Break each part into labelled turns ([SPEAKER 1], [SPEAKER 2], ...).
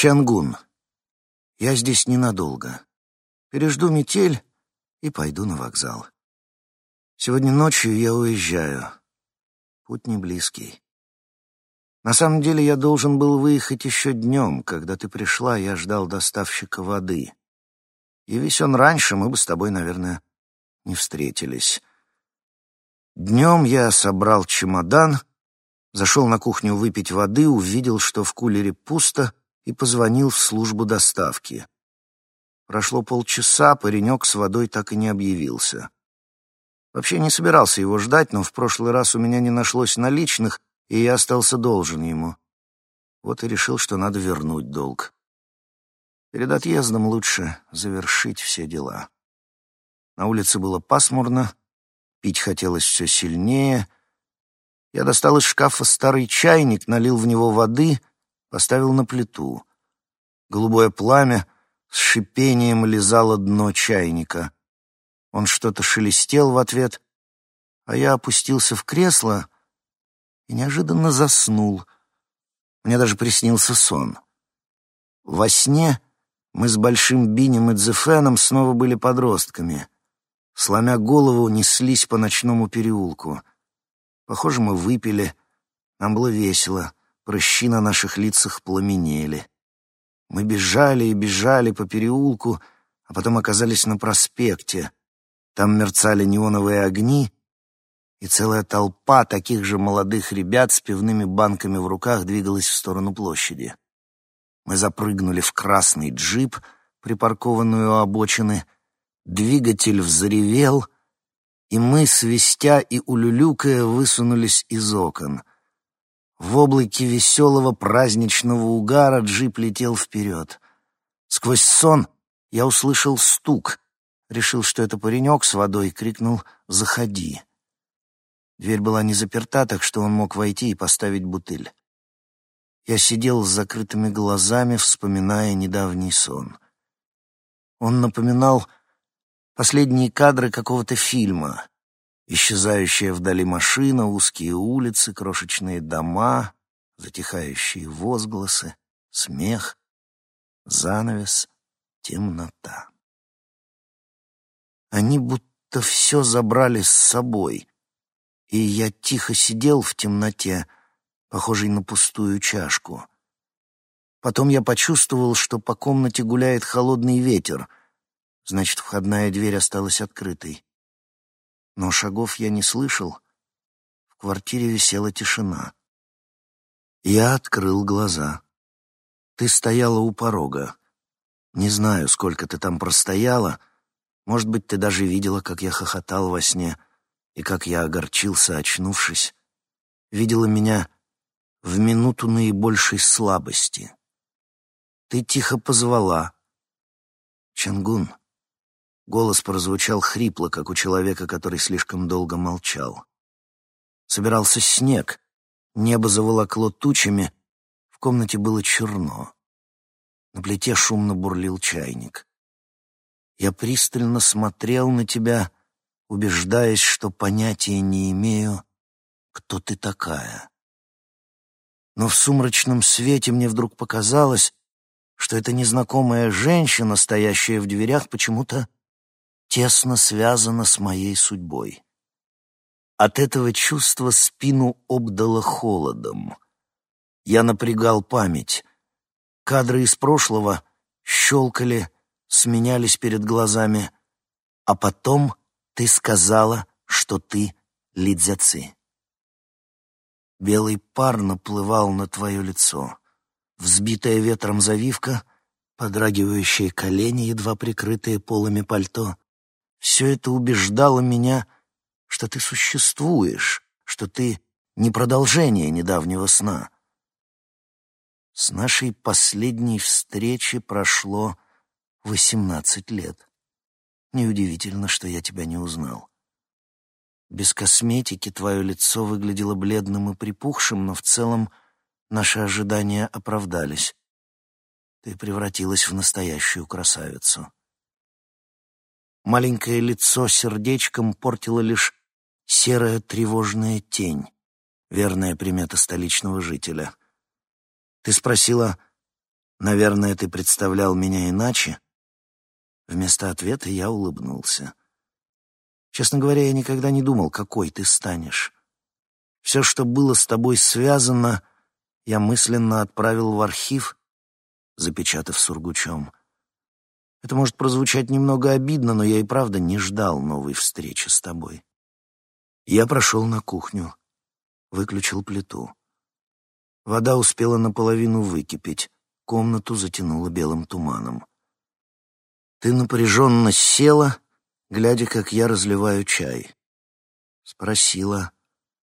[SPEAKER 1] Чангун. Я здесь ненадолго. Пережду метель и пойду на вокзал. Сегодня ночью я уезжаю. Путь не близкий. На самом деле я должен был выехать еще днем. Когда ты пришла, я ждал доставщика воды. Явись он раньше, мы бы с тобой, наверное, не встретились. Днем я собрал чемодан, зашел на кухню выпить воды, увидел, что в кулере пусто, и позвонил в службу доставки. Прошло полчаса, паренек с водой так и не объявился. Вообще не собирался его ждать, но в прошлый раз у меня не нашлось наличных, и я остался должен ему. Вот и решил, что надо вернуть долг. Перед отъездом лучше завершить все дела. На улице было пасмурно, пить хотелось все сильнее. Я достал из шкафа старый чайник, налил в него воды, поставил на плиту. Голубое пламя с шипением лизало дно чайника. Он что-то шелестел в ответ, а я опустился в кресло и неожиданно заснул. Мне даже приснился сон. Во сне мы с Большим Бинем и Дзефеном снова были подростками. Сломя голову, неслись по ночному переулку. Похоже, мы выпили, нам было весело, прыщи на наших лицах пламенели. Мы бежали и бежали по переулку, а потом оказались на проспекте. Там мерцали неоновые огни, и целая толпа таких же молодых ребят с пивными банками в руках двигалась в сторону площади. Мы запрыгнули в красный джип, припаркованную у обочины. Двигатель взревел, и мы, свистя и улюлюкая, высунулись из окон. В облаке веселого праздничного угара джип летел вперед. Сквозь сон я услышал стук. Решил, что это паренек с водой, крикнул «Заходи». Дверь была не заперта, так что он мог войти и поставить бутыль. Я сидел с закрытыми глазами, вспоминая недавний сон. Он напоминал последние кадры какого-то фильма. Исчезающая вдали машина, узкие улицы, крошечные дома, затихающие возгласы, смех, занавес, темнота. Они будто все забрали с собой, и я тихо сидел в темноте, похожей на пустую чашку. Потом я почувствовал, что по комнате гуляет холодный ветер, значит, входная дверь осталась открытой. Но шагов я не слышал. В квартире висела тишина. Я открыл глаза. Ты стояла у порога. Не знаю, сколько ты там простояла. Может быть, ты даже видела, как я хохотал во сне, и как я огорчился, очнувшись. Видела меня в минуту наибольшей слабости. Ты тихо позвала. Чангун. Голос прозвучал хрипло, как у человека, который слишком долго молчал. Собирался снег, небо заволокло тучами, в комнате было черно. На плите шумно бурлил чайник. Я пристально смотрел на тебя, убеждаясь, что понятия не имею, кто ты такая. Но в сумрачном свете мне вдруг показалось, что эта незнакомая женщина, стоящая в дверях, почему-то тесно связано с моей судьбой. От этого чувства спину обдало холодом. Я напрягал память. Кадры из прошлого щелкали, сменялись перед глазами, а потом ты сказала, что ты Лидзяци. Белый пар наплывал на твое лицо. Взбитая ветром завивка, подрагивающие колени, едва прикрытые полами пальто, все это убеждало меня, что ты существуешь, что ты не продолжение недавнего сна. С нашей последней встречи прошло восемнадцать лет. Неудивительно, что я тебя не узнал. Без косметики твое лицо выглядело бледным и припухшим, но в целом наши ожидания оправдались. Ты превратилась в настоящую красавицу. Маленькое лицо сердечком портило лишь серая тревожная тень, верная примета столичного жителя. Ты спросила, Наверное, ты представлял меня иначе?» Вместо ответа я улыбнулся. Честно говоря, я никогда не думал, какой ты станешь. Все, что было с тобой связано, я мысленно отправил в архив, запечатав сургучом. Это может прозвучать немного обидно, но я и правда не ждал новой встречи с тобой. Я прошел на кухню, выключил плиту. Вода успела наполовину выкипеть, комнату затянуло белым туманом. Ты напряженно села, глядя, как я разливаю чай. Спросила,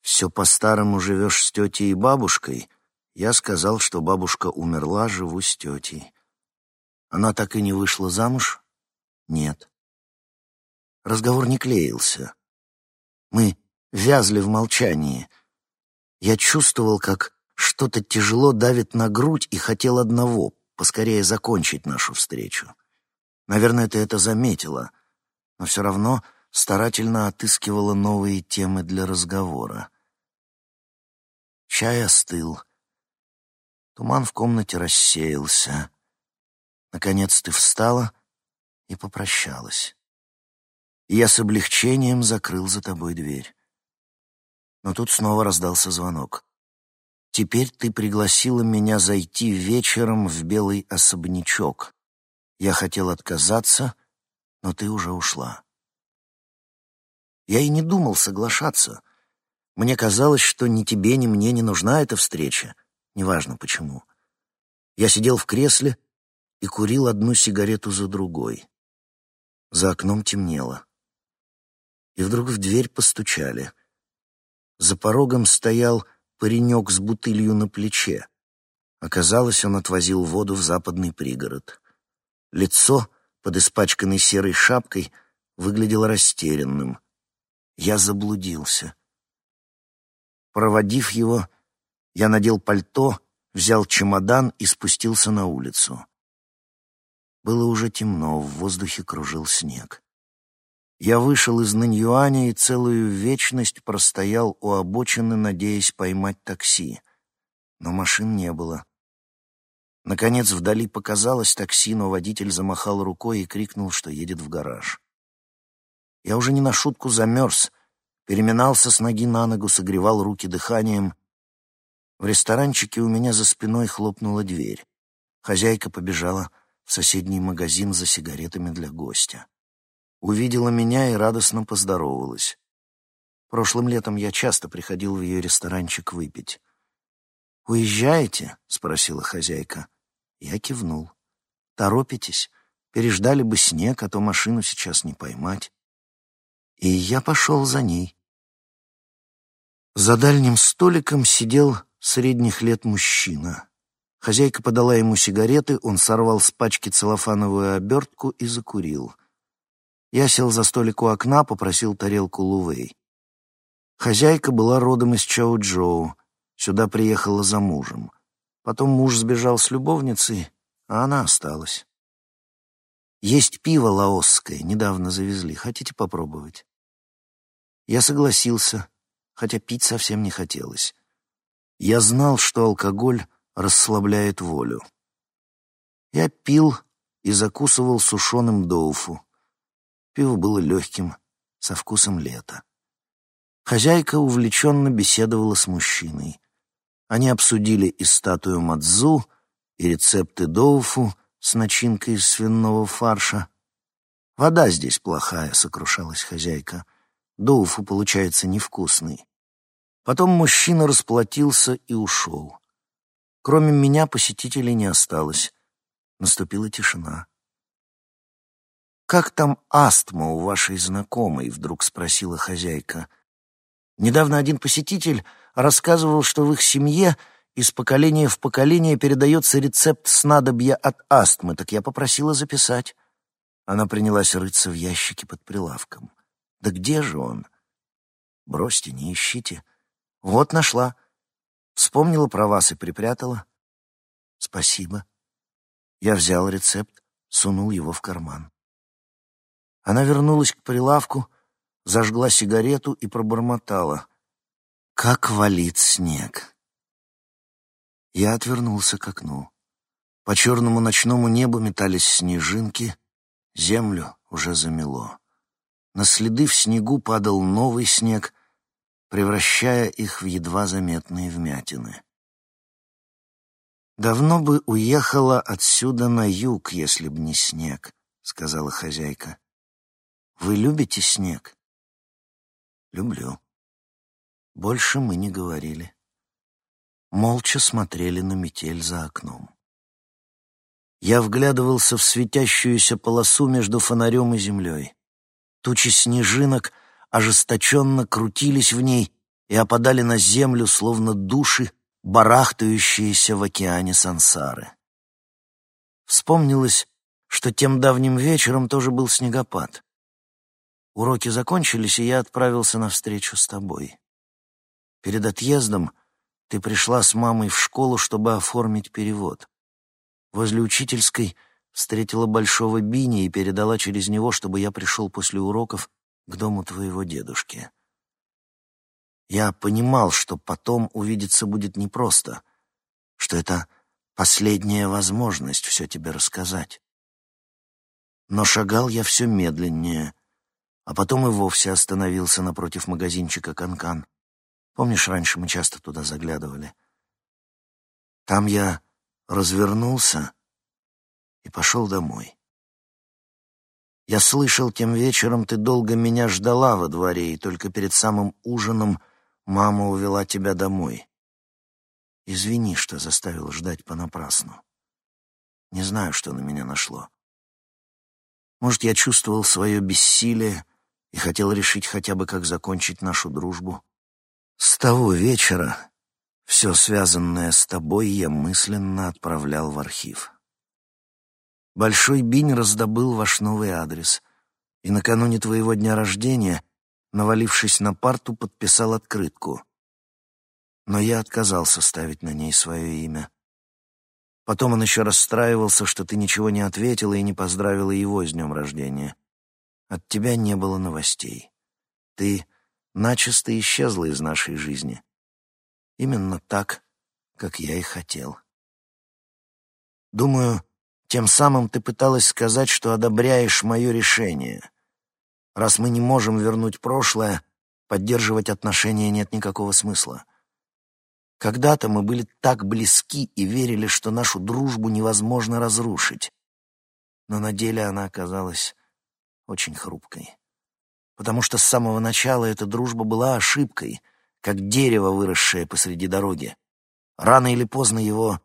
[SPEAKER 1] «Все по-старому живешь с тетей и бабушкой?» Я сказал, что бабушка умерла, живу с тетей. Она так и не вышла замуж? Нет. Разговор не клеился. Мы вязли в молчании. Я чувствовал, как что-то тяжело давит на грудь и хотел одного — поскорее закончить нашу встречу. Наверное, ты это заметила, но все равно старательно отыскивала новые темы для разговора. Чай остыл. Туман в комнате рассеялся. Наконец ты встала и попрощалась. И я с облегчением закрыл за тобой дверь. Но тут снова раздался звонок. Теперь ты пригласила меня зайти вечером в белый особнячок. Я хотел отказаться, но ты уже ушла. Я и не думал соглашаться. Мне казалось, что ни тебе, ни мне не нужна эта встреча. Неважно почему. Я сидел в кресле и курил одну сигарету за другой. За окном темнело. И вдруг в дверь постучали. За порогом стоял паренек с бутылью на плече. Оказалось, он отвозил воду в западный пригород. Лицо под испачканной серой шапкой выглядело растерянным. Я заблудился. Проводив его, я надел пальто, взял чемодан и спустился на улицу. Было уже темно, в воздухе кружил снег. Я вышел из Наньюаня и целую вечность простоял у обочины, надеясь поймать такси. Но машин не было. Наконец вдали показалось такси, но водитель замахал рукой и крикнул, что едет в гараж. Я уже не на шутку замерз, переминался с ноги на ногу, согревал руки дыханием. В ресторанчике у меня за спиной хлопнула дверь. Хозяйка побежала в соседний магазин за сигаретами для гостя. Увидела меня и радостно поздоровалась. Прошлым летом я часто приходил в ее ресторанчик выпить. «Уезжаете?» — спросила хозяйка. Я кивнул. «Торопитесь? Переждали бы снег, а то машину сейчас не поймать». И я пошел за ней. За дальним столиком сидел средних лет мужчина. Хозяйка подала ему сигареты, он сорвал с пачки целлофановую обертку и закурил. Я сел за столик у окна, попросил тарелку лувей. Хозяйка была родом из Чао-Джоу, сюда приехала за мужем. Потом муж сбежал с любовницей, а она осталась. Есть пиво лаосское, недавно завезли. Хотите попробовать? Я согласился, хотя пить совсем не хотелось. Я знал, что алкоголь расслабляет волю. Я пил и закусывал сушеным доуфу. Пиво было легким, со вкусом лета. Хозяйка увлеченно беседовала с мужчиной. Они обсудили и статую Мадзу, и рецепты доуфу с начинкой из свиного фарша. «Вода здесь плохая», — сокрушалась хозяйка. «Доуфу получается невкусный». Потом мужчина расплатился и ушел. Кроме меня посетителей не осталось. Наступила тишина. «Как там астма у вашей знакомой?» — вдруг спросила хозяйка. Недавно один посетитель рассказывал, что в их семье из поколения в поколение передается рецепт снадобья от астмы, так я попросила записать. Она принялась рыться в ящике под прилавком. «Да где же он?» «Бросьте, не ищите». «Вот нашла. Вспомнила про вас и припрятала». «Спасибо». Я взял рецепт, сунул его в карман. Она вернулась к прилавку, зажгла сигарету и пробормотала. «Как валит снег!» Я отвернулся к окну. По черному ночному небу метались снежинки, землю уже замело. На следы в снегу падал новый снег, превращая их в едва заметные вмятины. «Давно бы уехала отсюда на юг, если б не снег», — сказала хозяйка. «Вы любите снег?» «Люблю». Больше мы не говорили. Молча смотрели на метель за окном. Я вглядывался в светящуюся полосу между фонарем и землей. Тучи снежинок ожесточенно крутились в ней и опадали на землю, словно души, барахтающиеся в океане сансары. Вспомнилось, что тем давним вечером тоже был снегопад. Уроки закончились, и я отправился на встречу с тобой. Перед отъездом ты пришла с мамой в школу, чтобы оформить перевод. Возле учительской встретила большого Бини и передала через него, чтобы я пришел после уроков к дому твоего дедушки. Я понимал, что потом увидеться будет непросто, что это последняя возможность все тебе рассказать. Но шагал я все медленнее, а потом и вовсе остановился напротив магазинчика «Канкан». -кан». Помнишь, раньше мы часто туда заглядывали? Там я развернулся и пошел домой. Я слышал, тем вечером ты долго меня ждала во дворе, и только перед самым ужином мама увела тебя домой. Извини, что заставил ждать понапрасну. Не знаю, что на меня нашло. Может, я чувствовал свое бессилие и хотел решить хотя бы, как закончить нашу дружбу. С того вечера все связанное с тобой я мысленно отправлял в архив. Большой Бинь раздобыл ваш новый адрес, и накануне твоего дня рождения, навалившись на парту, подписал открытку. Но я отказался ставить на ней свое имя. Потом он еще расстраивался, что ты ничего не ответила и не поздравила его с днем рождения. От тебя не было новостей. Ты начисто исчезла из нашей жизни. Именно так, как я и хотел. Думаю, тем самым ты пыталась сказать, что одобряешь мое решение. Раз мы не можем вернуть прошлое, поддерживать отношения нет никакого смысла. Когда-то мы были так близки и верили, что нашу дружбу невозможно разрушить. Но на деле она оказалась очень хрупкой. Потому что с самого начала эта дружба была ошибкой — как дерево, выросшее посреди дороги. Рано или поздно его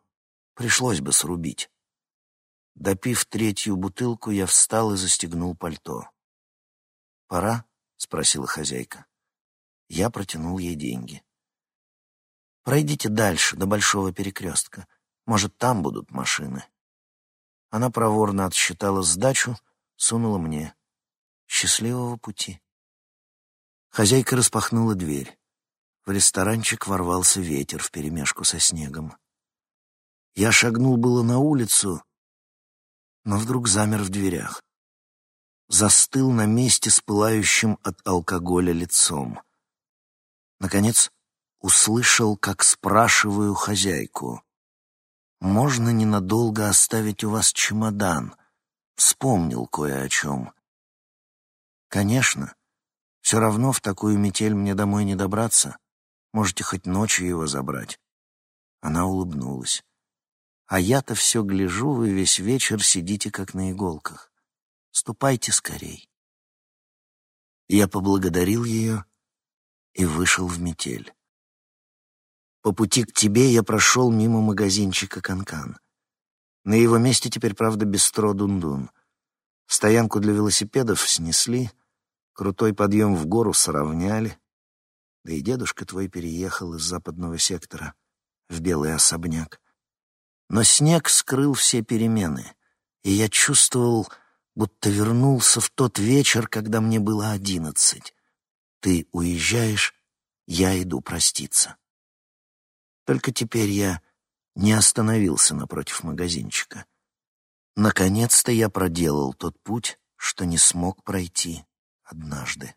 [SPEAKER 1] пришлось бы срубить. Допив третью бутылку, я встал и застегнул пальто. «Пора?» — спросила хозяйка. Я протянул ей деньги. «Пройдите дальше, до большого перекрестка. Может, там будут машины». Она проворно отсчитала сдачу, сунула мне. «Счастливого пути». Хозяйка распахнула дверь. В ресторанчик ворвался ветер вперемешку со снегом. Я шагнул было на улицу, но вдруг замер в дверях. Застыл на месте с пылающим от алкоголя лицом. Наконец услышал, как спрашиваю хозяйку. «Можно ненадолго оставить у вас чемодан?» Вспомнил кое о чем. «Конечно. Все равно в такую метель мне домой не добраться. Можете хоть ночью его забрать». Она улыбнулась. «А я-то все гляжу, вы весь вечер сидите как на иголках. Ступайте скорей». Я поблагодарил ее и вышел в метель. По пути к тебе я прошел мимо магазинчика «Канкан». На его месте теперь, правда, бистро «Дундун». Стоянку для велосипедов снесли, крутой подъем в гору сравняли, да и дедушка твой переехал из западного сектора в белый особняк. Но снег скрыл все перемены, и я чувствовал, будто вернулся в тот вечер, когда мне было одиннадцать. Ты уезжаешь, я иду проститься. Только теперь я не остановился напротив магазинчика. Наконец-то я проделал тот путь, что не смог пройти однажды.